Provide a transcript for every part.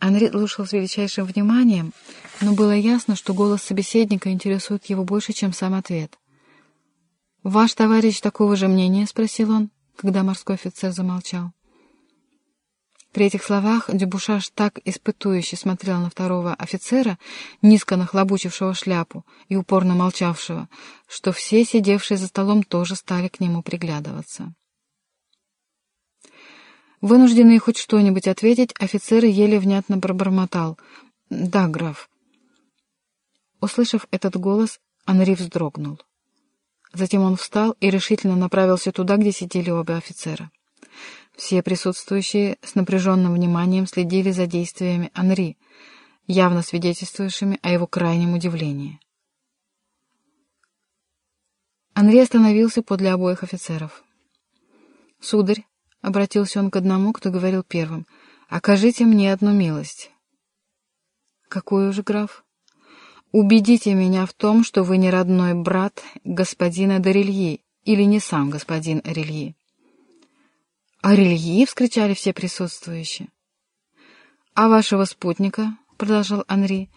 Анри слушал с величайшим вниманием, но было ясно, что голос собеседника интересует его больше, чем сам ответ. «Ваш товарищ такого же мнения?» — спросил он, когда морской офицер замолчал. При этих словах Дюбушаш так испытующе смотрел на второго офицера, низко нахлобучившего шляпу и упорно молчавшего, что все, сидевшие за столом, тоже стали к нему приглядываться. Вынужденный хоть что-нибудь ответить, офицер еле внятно пробормотал. «Да, граф». Услышав этот голос, Анри вздрогнул. Затем он встал и решительно направился туда, где сидели оба офицера. Все присутствующие с напряженным вниманием следили за действиями Анри, явно свидетельствующими о его крайнем удивлении. Анри остановился подле обоих офицеров. «Сударь», — обратился он к одному, кто говорил первым, — «окажите мне одну милость». «Какую же, граф?» «Убедите меня в том, что вы не родной брат господина Дорельи или не сам господин Орельи». «Орельи!» — вскричали все присутствующие. «А вашего спутника?» — продолжал Анри.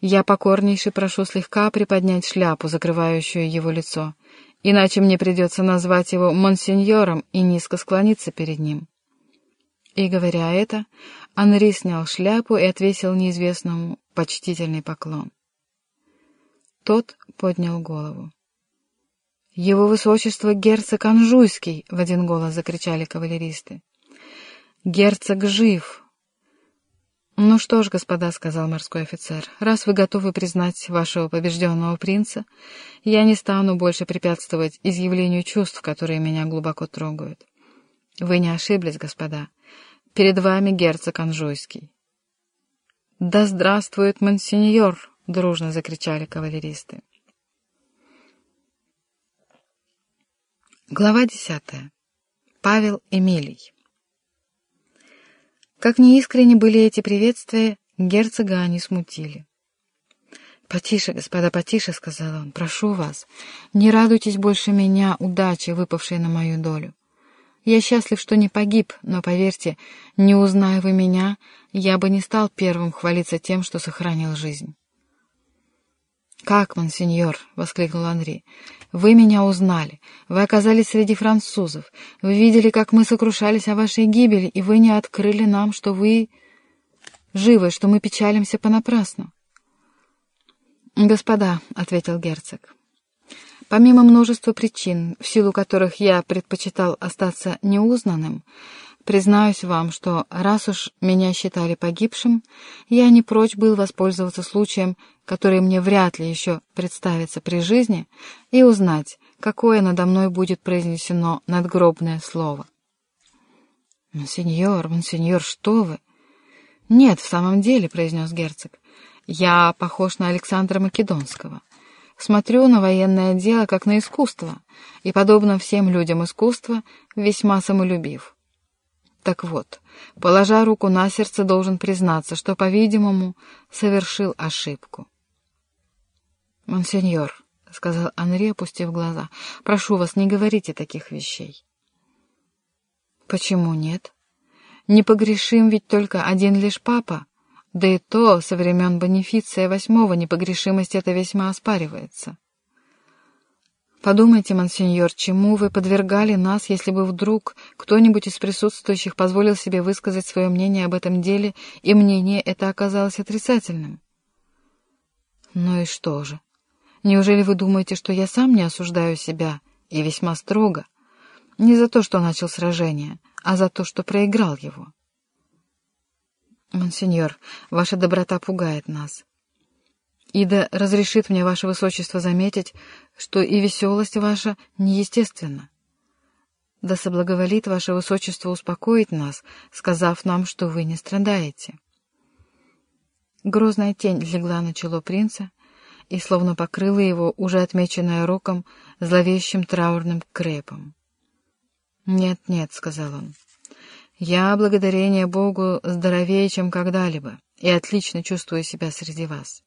«Я покорнейше прошу слегка приподнять шляпу, закрывающую его лицо, иначе мне придется назвать его монсеньором и низко склониться перед ним». И, говоря это, Анри снял шляпу и отвесил неизвестному почтительный поклон. Тот поднял голову. «Его высочество герцог Анжуйский!» — в один голос закричали кавалеристы. «Герцог жив!» «Ну что ж, господа», — сказал морской офицер, — «раз вы готовы признать вашего побежденного принца, я не стану больше препятствовать изъявлению чувств, которые меня глубоко трогают. Вы не ошиблись, господа. Перед вами герцог Анжуйский». «Да здравствует монсеньор!» — дружно закричали кавалеристы. Глава десятая. Павел Эмилий. Как неискренне были эти приветствия, герцога они смутили. «Потише, господа, потише», — сказал он, — «прошу вас, не радуйтесь больше меня удачи, выпавшей на мою долю. Я счастлив, что не погиб, но, поверьте, не узная вы меня, я бы не стал первым хвалиться тем, что сохранил жизнь». «Как, монсеньор?» — воскликнул Анри. «Вы меня узнали. Вы оказались среди французов. Вы видели, как мы сокрушались о вашей гибели, и вы не открыли нам, что вы живы, что мы печалимся понапрасну». «Господа», — ответил герцог, — «помимо множества причин, в силу которых я предпочитал остаться неузнанным, Признаюсь вам, что раз уж меня считали погибшим, я не прочь был воспользоваться случаем, который мне вряд ли еще представится при жизни, и узнать, какое надо мной будет произнесено надгробное слово. «Монсеньор, монсеньор, что вы?» «Нет, в самом деле», — произнес герцог, — «я похож на Александра Македонского. Смотрю на военное дело как на искусство, и, подобно всем людям искусства, весьма самолюбив». Так вот, положа руку на сердце, должен признаться, что, по-видимому, совершил ошибку. «Монсеньор», — сказал Анри, опустив глаза, — «прошу вас, не говорите таких вещей». «Почему нет? Непогрешим ведь только один лишь папа, да и то со времен Бонифиция восьмого непогрешимость эта весьма оспаривается». Подумайте, монсеньор, чему вы подвергали нас, если бы вдруг кто-нибудь из присутствующих позволил себе высказать свое мнение об этом деле, и мнение это оказалось отрицательным? Ну и что же? Неужели вы думаете, что я сам не осуждаю себя, и весьма строго? Не за то, что начал сражение, а за то, что проиграл его. Монсеньор, ваша доброта пугает нас. И да разрешит мне ваше высочество заметить, что и веселость ваша неестественна. Да соблаговолит ваше высочество успокоить нас, сказав нам, что вы не страдаете. Грозная тень легла на чело принца и словно покрыла его, уже отмеченное роком, зловещим траурным крепом. «Нет, нет», — сказал он, — «я, благодарение Богу, здоровее, чем когда-либо, и отлично чувствую себя среди вас».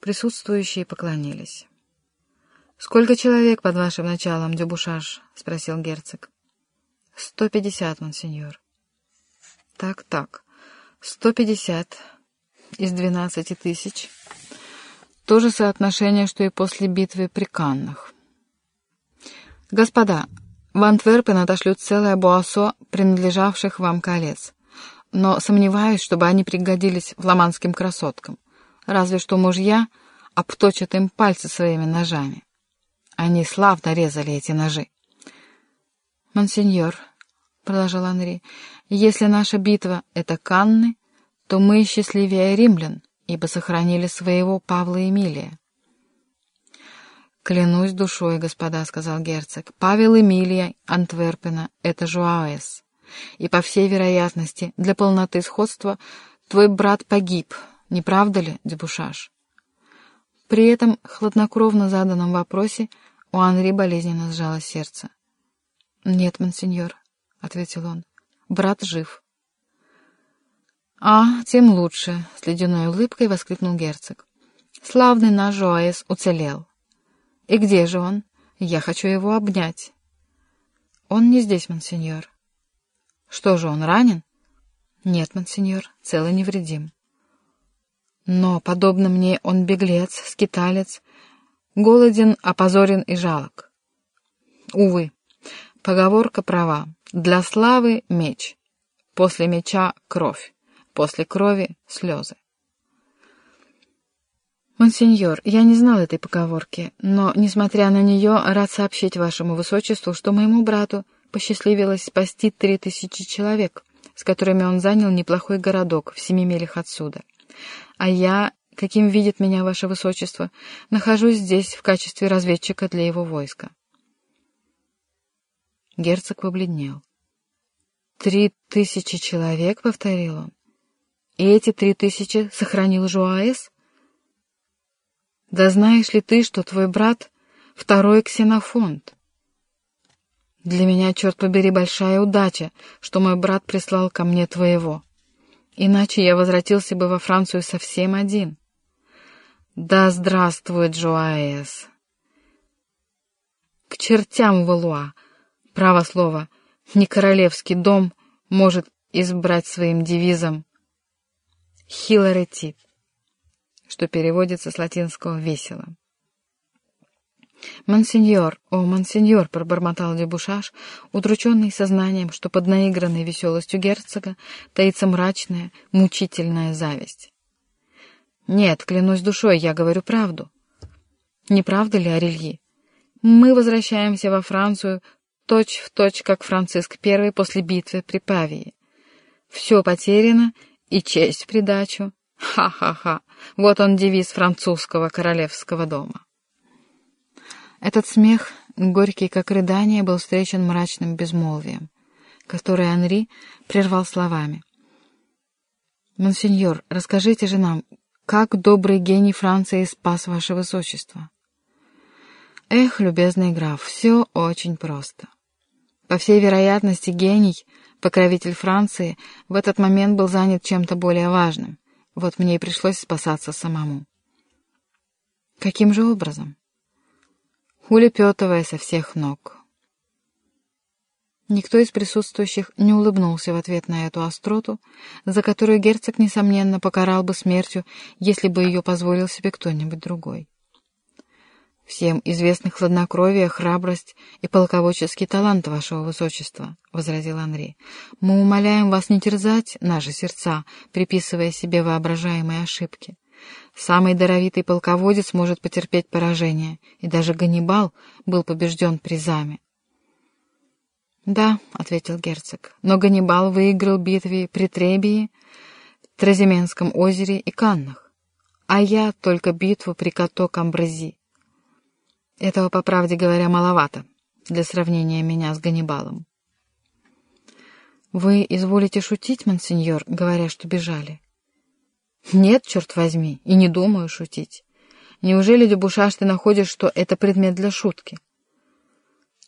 Присутствующие поклонились. «Сколько человек под вашим началом, Дюбушаш?» — спросил герцог. «Сто пятьдесят, монсеньор». «Так, так. Сто пятьдесят из двенадцати тысяч. То же соотношение, что и после битвы при Каннах. Господа, в Антверпен отошлют целое буассо принадлежавших вам колец, но сомневаюсь, чтобы они пригодились фламандским красоткам. Разве что мужья обточат им пальцы своими ножами. Они славно резали эти ножи. «Монсеньор», — продолжал Анри, — «если наша битва — это Канны, то мы счастливее римлян, ибо сохранили своего Павла Эмилия». «Клянусь душой, господа», — сказал герцог, — «Павел Эмилия Антверпена — это Жуаэс. И, по всей вероятности, для полноты сходства твой брат погиб, не правда ли, Дебушаш?» При этом хладнокровно заданном вопросе у Анри болезненно сжало сердце. «Нет, монсеньор», — ответил он, — «брат жив». «А, тем лучше», — с ледяной улыбкой воскликнул герцог. «Славный наш Жоэс уцелел. И где же он? Я хочу его обнять». «Он не здесь, монсеньор». «Что же, он ранен?» «Нет, монсеньор, цел и невредим». «Но, подобно мне, он беглец, скиталец, голоден, опозорен и жалок». «Увы, Поговорка права. Для славы — меч. После меча — кровь. После крови — слезы. «Монсеньор, я не знал этой поговорки, но, несмотря на нее, рад сообщить вашему высочеству, что моему брату посчастливилось спасти три тысячи человек, с которыми он занял неплохой городок в семи милях отсюда. А я, каким видит меня ваше высочество, нахожусь здесь в качестве разведчика для его войска. Герцог побледнел. «Три тысячи человек», — повторил он. «И эти три тысячи сохранил Жуаэс?» «Да знаешь ли ты, что твой брат — второй ксенофонт?» «Для меня, черт побери, большая удача, что мой брат прислал ко мне твоего. Иначе я возвратился бы во Францию совсем один». «Да здравствует Жуаэс!» «К чертям Валуа!» Право слово, не королевский дом может избрать своим девизом «Хиларети», что переводится с латинского «весело». «Монсеньор, о, монсеньор!» — пробормотал Дебушаш, удрученный сознанием, что под наигранной веселостью герцога таится мрачная, мучительная зависть. «Нет, клянусь душой, я говорю правду». «Не правда ли, Арельи? Мы возвращаемся во Францию точь в точь, как Франциск I после битвы при Павии. Все потеряно, и честь в придачу. Ха-ха-ха, вот он девиз французского королевского дома. Этот смех, горький как рыдание, был встречен мрачным безмолвием, которое Анри прервал словами. «Монсеньор, расскажите же нам, как добрый гений Франции спас ваше высочество?» «Эх, любезный граф, все очень просто. По всей вероятности, гений, покровитель Франции, в этот момент был занят чем-то более важным. Вот мне и пришлось спасаться самому. Каким же образом? Улепетывая со всех ног. Никто из присутствующих не улыбнулся в ответ на эту остроту, за которую герцог, несомненно, покарал бы смертью, если бы ее позволил себе кто-нибудь другой. «Всем известны хладнокровие, храбрость и полководческий талант вашего высочества», — возразил Анри. «Мы умоляем вас не терзать наши сердца, приписывая себе воображаемые ошибки. Самый даровитый полководец может потерпеть поражение, и даже Ганнибал был побежден призами». «Да», — ответил герцог, — «но Ганнибал выиграл битвы при Требии, Тразименском озере и Каннах, а я только битву при Като-Камбрази». Этого, по правде говоря, маловато для сравнения меня с Ганнибалом. Вы изволите шутить, монсеньор, говоря, что бежали? Нет, черт возьми, и не думаю шутить. Неужели, Дебушаш, ты находишь, что это предмет для шутки?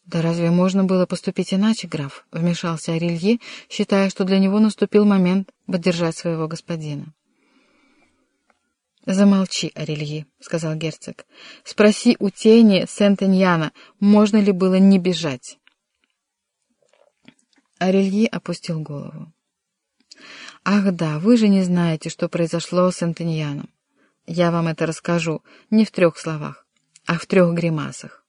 Да разве можно было поступить иначе, граф? Вмешался Арилье, считая, что для него наступил момент поддержать своего господина. «Замолчи, Арельи», — сказал герцог. «Спроси у тени Сент-Эньяна, можно ли было не бежать». Арельи опустил голову. Ах да, вы же не знаете, что произошло с Антоньяном. Я вам это расскажу не в трех словах, а в трех гримасах.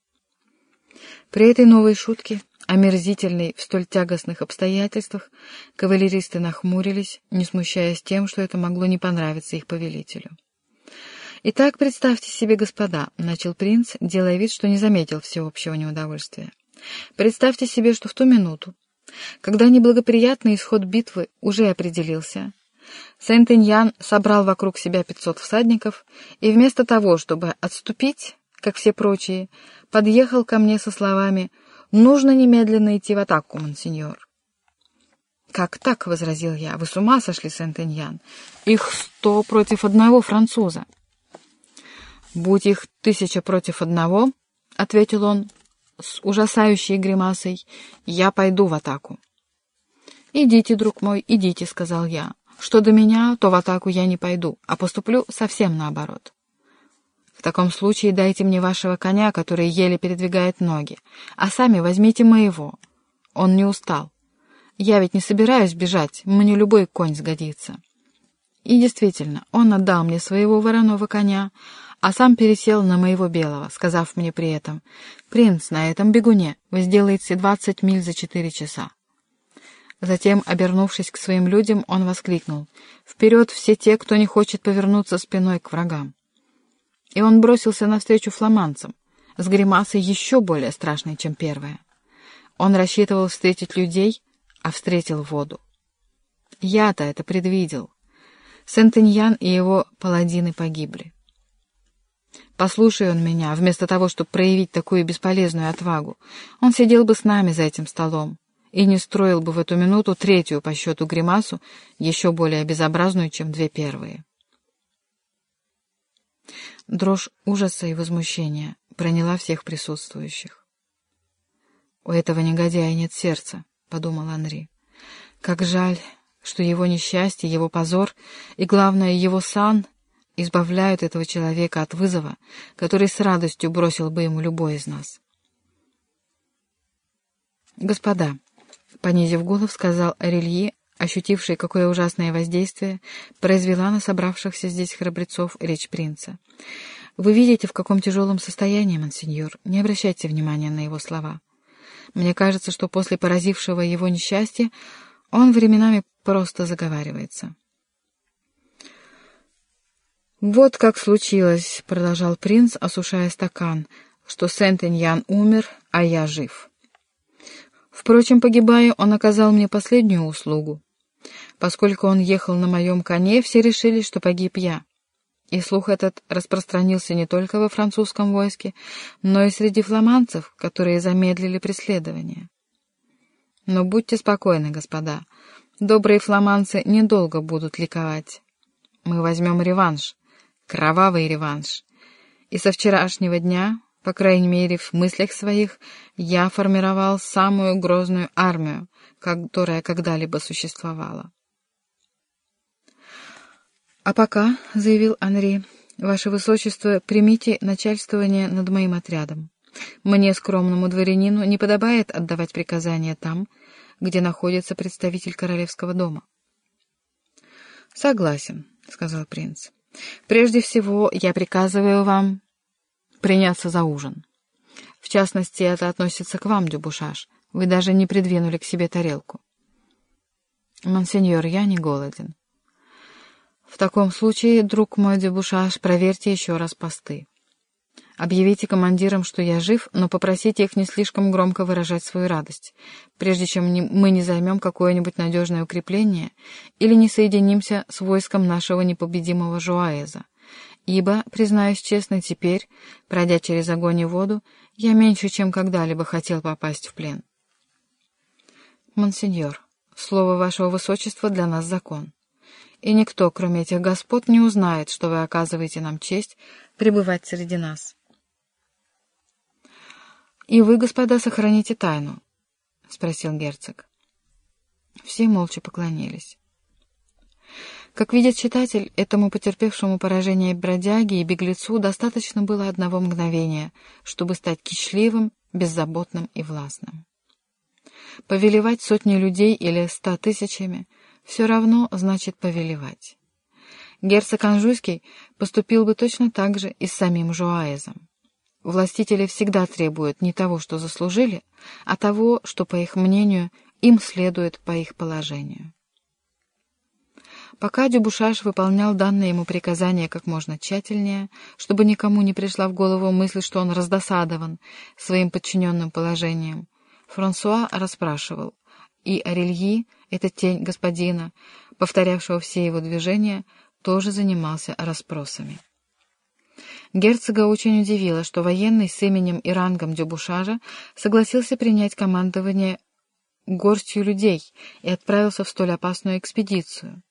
При этой новой шутке, омерзительной в столь тягостных обстоятельствах, кавалеристы нахмурились, не смущаясь тем, что это могло не понравиться их повелителю. «Итак, представьте себе, господа», — начал принц, делая вид, что не заметил всеобщего неудовольствия. «Представьте себе, что в ту минуту, когда неблагоприятный исход битвы уже определился, Сент-Иньян собрал вокруг себя пятьсот всадников и вместо того, чтобы отступить, как все прочие, подъехал ко мне со словами «Нужно немедленно идти в атаку, монсеньор». «Как так?» — возразил я. «Вы с ума сошли, Сент-Иньян? Их сто против одного француза». «Будь их тысяча против одного», — ответил он с ужасающей гримасой, — «я пойду в атаку». «Идите, друг мой, идите», — сказал я. Что до меня, то в атаку я не пойду, а поступлю совсем наоборот. В таком случае дайте мне вашего коня, который еле передвигает ноги, а сами возьмите моего. Он не устал. Я ведь не собираюсь бежать, мне любой конь сгодится. И действительно, он отдал мне своего вороного коня, а сам пересел на моего белого, сказав мне при этом, «Принц, на этом бегуне вы сделаете двадцать миль за четыре часа». Затем, обернувшись к своим людям, он воскликнул «Вперед все те, кто не хочет повернуться спиной к врагам!» И он бросился навстречу фламандцам, с гримасой еще более страшной, чем первая. Он рассчитывал встретить людей, а встретил воду. Я-то это предвидел. Сентеньян и его паладины погибли. Послушай он меня, вместо того, чтобы проявить такую бесполезную отвагу, он сидел бы с нами за этим столом, и не строил бы в эту минуту третью по счету гримасу, еще более безобразную, чем две первые. Дрожь ужаса и возмущения проняла всех присутствующих. «У этого негодяя нет сердца», — подумал Анри. «Как жаль, что его несчастье, его позор и, главное, его сан избавляют этого человека от вызова, который с радостью бросил бы ему любой из нас». «Господа», Понизив голос, сказал Релье, ощутивший, какое ужасное воздействие произвела на собравшихся здесь храбрецов речь принца. «Вы видите, в каком тяжелом состоянии, монсеньор. Не обращайте внимания на его слова. Мне кажется, что после поразившего его несчастья он временами просто заговаривается». «Вот как случилось», — продолжал принц, осушая стакан, — «что Сент-Иньян умер, а я жив». Впрочем, погибая, он оказал мне последнюю услугу. Поскольку он ехал на моем коне, все решили, что погиб я. И слух этот распространился не только во французском войске, но и среди фламандцев, которые замедлили преследование. Но будьте спокойны, господа, добрые фламандцы недолго будут ликовать. Мы возьмем реванш, кровавый реванш. И со вчерашнего дня по крайней мере, в мыслях своих я формировал самую грозную армию, которая когда-либо существовала. «А пока», — заявил Анри, — «Ваше Высочество, примите начальствование над моим отрядом. Мне, скромному дворянину, не подобает отдавать приказания там, где находится представитель королевского дома». «Согласен», — сказал принц. «Прежде всего, я приказываю вам приняться за ужин. В частности, это относится к вам, Дюбушаш. Вы даже не придвинули к себе тарелку. Монсеньор, я не голоден. В таком случае, друг мой Дюбушаш, проверьте еще раз посты. Объявите командирам, что я жив, но попросите их не слишком громко выражать свою радость, прежде чем мы не займем какое-нибудь надежное укрепление или не соединимся с войском нашего непобедимого Жуаэза ибо, признаюсь честно, теперь, пройдя через огонь и воду, я меньше, чем когда-либо хотел попасть в плен. Монсеньор, слово вашего высочества для нас закон, и никто, кроме этих господ, не узнает, что вы оказываете нам честь пребывать среди нас. «И вы, господа, сохраните тайну?» — спросил герцог. Все молча поклонились. Как видит читатель, этому потерпевшему поражение бродяге и беглецу достаточно было одного мгновения, чтобы стать кичливым, беззаботным и властным. Повелевать сотней людей или ста тысячами — все равно значит повелевать. Герцог Анжуйский поступил бы точно так же и с самим Жуаезом. Властители всегда требуют не того, что заслужили, а того, что, по их мнению, им следует по их положению. Пока Дюбушаш выполнял данное ему приказание как можно тщательнее, чтобы никому не пришла в голову мысль, что он раздосадован своим подчиненным положением, Франсуа расспрашивал, и Орельи, эта тень господина, повторявшего все его движения, тоже занимался расспросами. Герцога очень удивило, что военный с именем и рангом Дюбушажа согласился принять командование горстью людей и отправился в столь опасную экспедицию.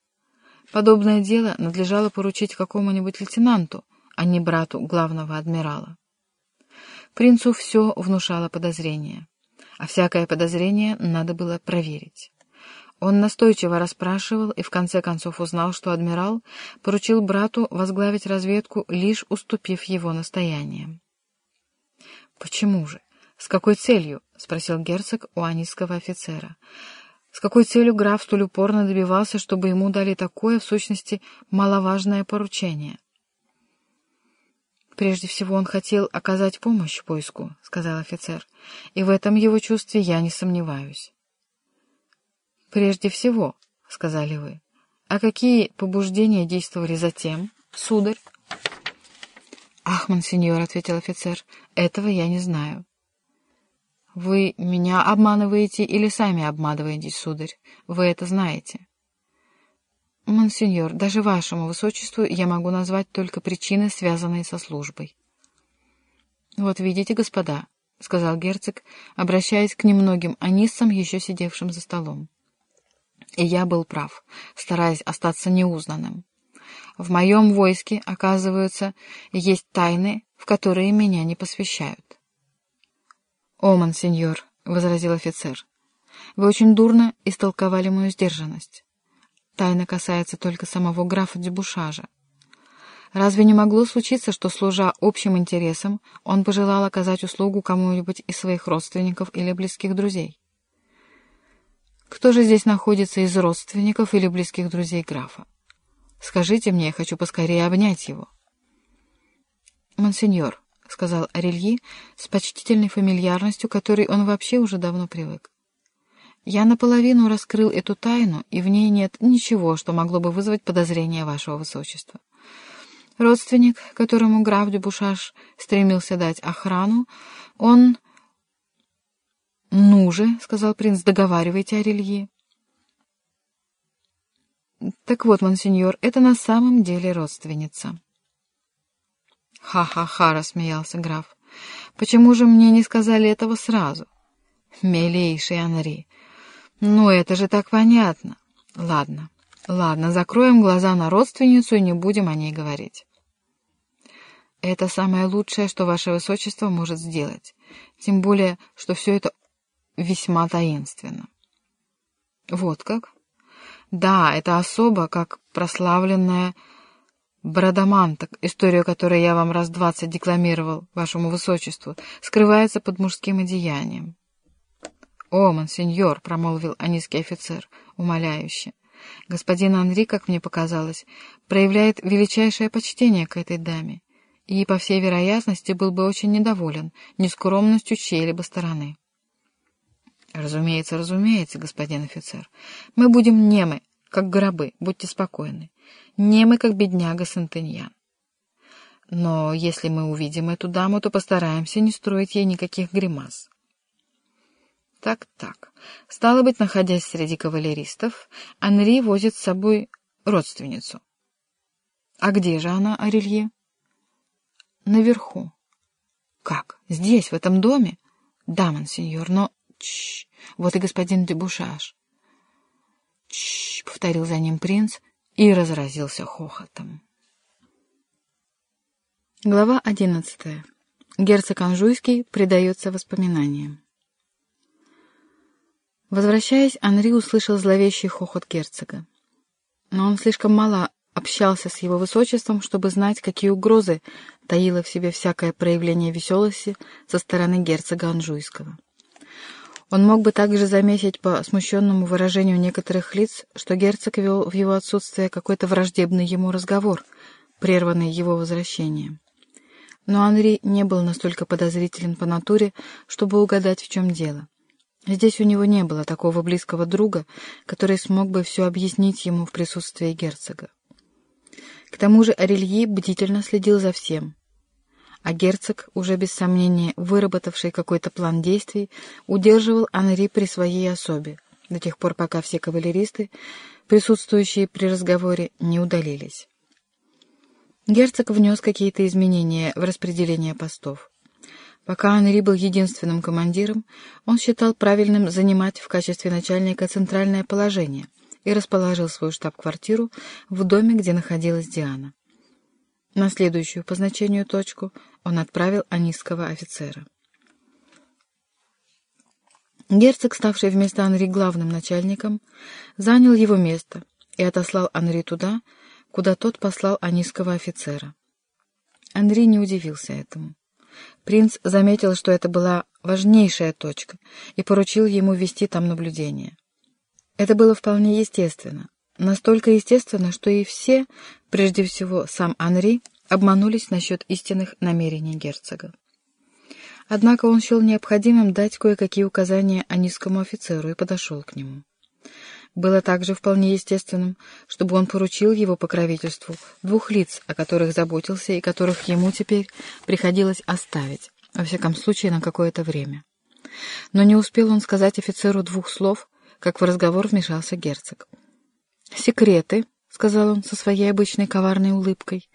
Подобное дело надлежало поручить какому-нибудь лейтенанту, а не брату главного адмирала. Принцу все внушало подозрение, а всякое подозрение надо было проверить. Он настойчиво расспрашивал и в конце концов узнал, что адмирал поручил брату возглавить разведку, лишь уступив его настояниям. «Почему же? С какой целью?» — спросил герцог у анийского офицера. «С какой целью граф столь упорно добивался, чтобы ему дали такое, в сущности, маловажное поручение?» «Прежде всего он хотел оказать помощь поиску», — сказал офицер, — «и в этом его чувстве я не сомневаюсь». «Прежде всего», — сказали вы. «А какие побуждения действовали затем, сударь?» «Ах, монсеньор», — ответил офицер, — «этого я не знаю». «Вы меня обманываете или сами обманываетесь, сударь? Вы это знаете». «Монсеньор, даже вашему высочеству я могу назвать только причины, связанные со службой». «Вот видите, господа», — сказал герцог, обращаясь к немногим анисам, еще сидевшим за столом. И я был прав, стараясь остаться неузнанным. В моем войске, оказывается, есть тайны, в которые меня не посвящают. — О, монсеньор, — возразил офицер, — вы очень дурно истолковали мою сдержанность. Тайна касается только самого графа Дебушажа. Разве не могло случиться, что, служа общим интересам, он пожелал оказать услугу кому-нибудь из своих родственников или близких друзей? Кто же здесь находится из родственников или близких друзей графа? Скажите мне, я хочу поскорее обнять его. «Монсеньор», — сказал Арельи с почтительной фамильярностью, которой он вообще уже давно привык. «Я наполовину раскрыл эту тайну, и в ней нет ничего, что могло бы вызвать подозрение вашего высочества. Родственник, которому граф Дюбушаш стремился дать охрану, он «Ну же», — сказал принц, — «договаривайте о релье». «Так вот, монсеньор, это на самом деле родственница». «Ха-ха-ха», — рассмеялся граф. «Почему же мне не сказали этого сразу?» «Милейший Анри, ну это же так понятно. Ладно, ладно, закроем глаза на родственницу и не будем о ней говорить». «Это самое лучшее, что ваше высочество может сделать. Тем более, что все это весьма таинственно. Вот как? Да, это особо, как прославленная Брадаманток, историю которой я вам раз двадцать декламировал вашему высочеству, скрывается под мужским одеянием. — О, монсеньор, — промолвил анийский офицер, умоляюще, — господин Анри, как мне показалось, проявляет величайшее почтение к этой даме и, по всей вероятности, был бы очень недоволен нескромностью чьей-либо стороны. Разумеется, разумеется, господин офицер. Мы будем немы, как гробы, будьте спокойны. Немы, как бедняга Сантеньян. Но если мы увидим эту даму, то постараемся не строить ей никаких гримас. Так-так. Стало быть, находясь среди кавалеристов, Анри возит с собой родственницу. А где же она, Арелье? Наверху. Как? Здесь, в этом доме? Да, монсеньор, но Чш, вот и господин Дебушаш. Чш, повторил за ним принц и разразился хохотом. Глава одиннадцатая. Герцог Анжуйский предается воспоминаниям. Возвращаясь, Анри услышал зловещий хохот герцога. Но он слишком мало общался с его высочеством, чтобы знать, какие угрозы таило в себе всякое проявление веселости со стороны герцога Анжуйского. Он мог бы также заметить по смущенному выражению некоторых лиц, что герцог вел в его отсутствие какой-то враждебный ему разговор, прерванный его возвращением. Но Анри не был настолько подозрителен по натуре, чтобы угадать, в чем дело. Здесь у него не было такого близкого друга, который смог бы все объяснить ему в присутствии герцога. К тому же Орельи бдительно следил за всем, а герцог, уже без сомнения выработавший какой-то план действий, удерживал Анри при своей особе, до тех пор, пока все кавалеристы, присутствующие при разговоре, не удалились. Герцог внес какие-то изменения в распределение постов. Пока Анри был единственным командиром, он считал правильным занимать в качестве начальника центральное положение и расположил свою штаб-квартиру в доме, где находилась Диана. На следующую по значению точку он отправил анисского офицера. Герцог, ставший вместо Анри главным начальником, занял его место и отослал Анри туда, куда тот послал анисского офицера. Анри не удивился этому. Принц заметил, что это была важнейшая точка, и поручил ему вести там наблюдение. Это было вполне естественно, Настолько естественно, что и все, прежде всего сам Анри, обманулись насчет истинных намерений герцога. Однако он счел необходимым дать кое-какие указания анискому офицеру и подошел к нему. Было также вполне естественным, чтобы он поручил его покровительству двух лиц, о которых заботился и которых ему теперь приходилось оставить, во всяком случае на какое-то время. Но не успел он сказать офицеру двух слов, как в разговор вмешался герцог. «Секреты», — сказал он со своей обычной коварной улыбкой,